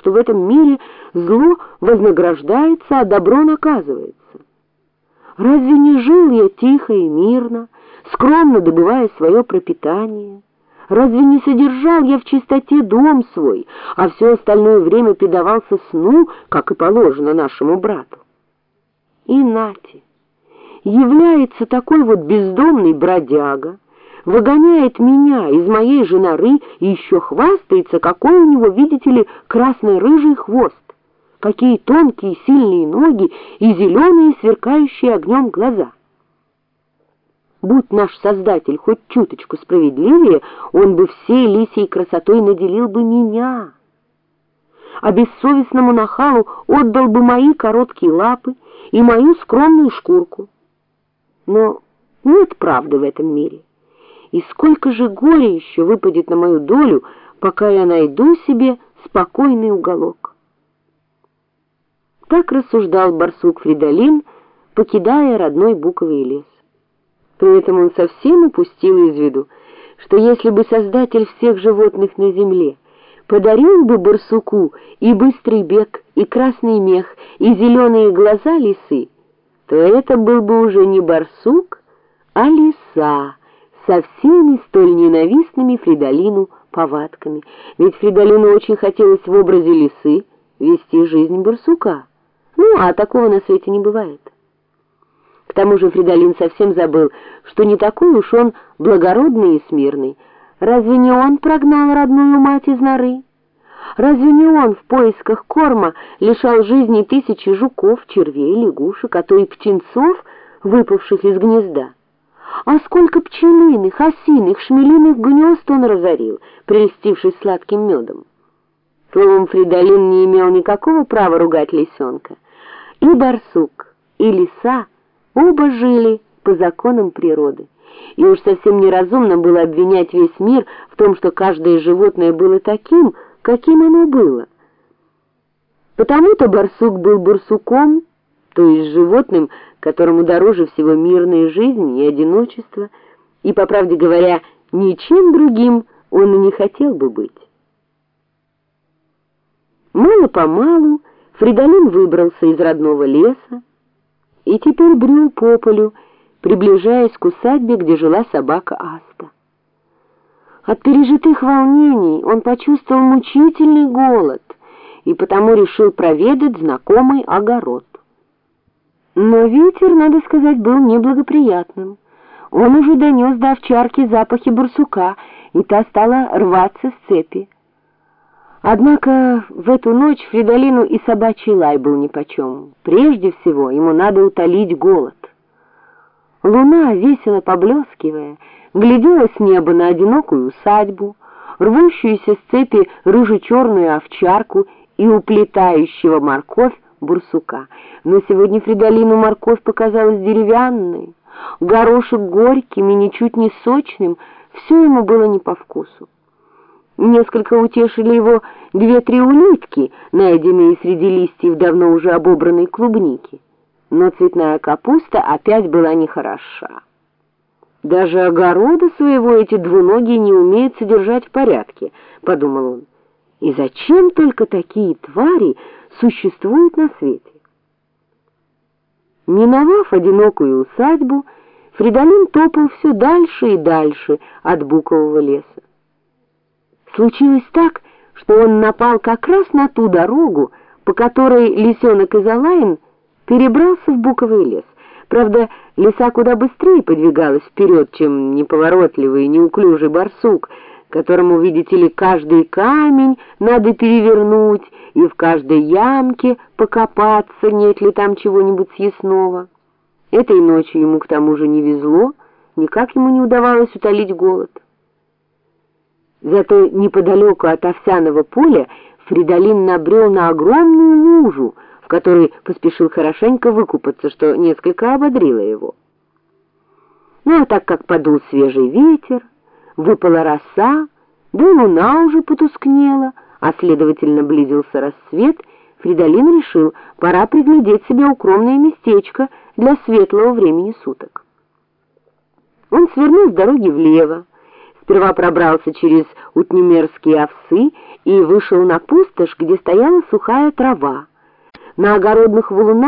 что в этом мире зло вознаграждается, а добро наказывается. Разве не жил я тихо и мирно, скромно добывая свое пропитание? Разве не содержал я в чистоте дом свой, а все остальное время предавался сну, как и положено нашему брату? И нате, является такой вот бездомный бродяга, выгоняет меня из моей же норы и еще хвастается, какой у него, видите ли, красно-рыжий хвост, какие тонкие сильные ноги и зеленые сверкающие огнем глаза. Будь наш Создатель хоть чуточку справедливее, он бы всей лисьей красотой наделил бы меня. А бессовестному нахалу отдал бы мои короткие лапы и мою скромную шкурку. Но нет правды в этом мире. И сколько же горя еще выпадет на мою долю, пока я найду себе спокойный уголок. Так рассуждал барсук Фридолин, покидая родной буковый лес. При этом он совсем упустил из виду, что если бы создатель всех животных на земле подарил бы барсуку и быстрый бег, и красный мех, и зеленые глаза лисы, то это был бы уже не барсук, а лиса со всеми столь ненавистными Фридолину повадками. Ведь Фридолину очень хотелось в образе лисы вести жизнь барсука. Ну, а такого на свете не бывает. К тому же Фридолин совсем забыл, что не такой уж он благородный и смирный. Разве не он прогнал родную мать из норы? Разве не он в поисках корма лишал жизни тысячи жуков, червей, лягушек, а то и птенцов, выпавших из гнезда? А сколько пчелиных, осиных, шмелиных гнезд он разорил, прельстившись сладким медом? Словом, Фридолин не имел никакого права ругать лисенка. И барсук, и лиса — Оба жили по законам природы. И уж совсем неразумно было обвинять весь мир в том, что каждое животное было таким, каким оно было. Потому-то барсук был барсуком, то есть животным, которому дороже всего мирная жизнь и одиночество, и, по правде говоря, ничем другим он и не хотел бы быть. Мало-помалу Фридолин выбрался из родного леса, и теперь брел по полю, приближаясь к усадьбе, где жила собака Аста. От пережитых волнений он почувствовал мучительный голод и потому решил проведать знакомый огород. Но ветер, надо сказать, был неблагоприятным. Он уже донес до овчарки запахи барсука, и та стала рваться с цепи. Однако в эту ночь Фридолину и собачий лай был нипочем. Прежде всего ему надо утолить голод. Луна, весело поблескивая, глядела с неба на одинокую усадьбу, рвущуюся с цепи рыже-черную овчарку и уплетающего морковь бурсука. Но сегодня Фридолину морковь показалась деревянной, горошек горьким и ничуть не сочным, все ему было не по вкусу. Несколько утешили его две-три улитки, найденные среди листьев давно уже обобранной клубники. Но цветная капуста опять была нехороша. «Даже огорода своего эти двуногие не умеют содержать в порядке», — подумал он. «И зачем только такие твари существуют на свете?» Миновав одинокую усадьбу, Фридолин топал все дальше и дальше от букового леса. Случилось так, что он напал как раз на ту дорогу, по которой лисенок Изолайн перебрался в буковый лес. Правда, лиса куда быстрее подвигалась вперед, чем неповоротливый, неуклюжий барсук, которому, видите ли, каждый камень надо перевернуть и в каждой ямке покопаться, нет ли там чего-нибудь съестного. Этой ночью ему к тому же не везло, никак ему не удавалось утолить голод. Зато неподалеку от овсяного поля Фридолин набрел на огромную лужу, в которой поспешил хорошенько выкупаться, что несколько ободрило его. Ну а так как подул свежий ветер, выпала роса, да и луна уже потускнела, а следовательно близился рассвет, Фридолин решил, пора приглядеть себе укромное местечко для светлого времени суток. Он свернул с дороги влево, Сперва пробрался через утнемерские овсы и вышел на пустошь, где стояла сухая трава. На огородных валунах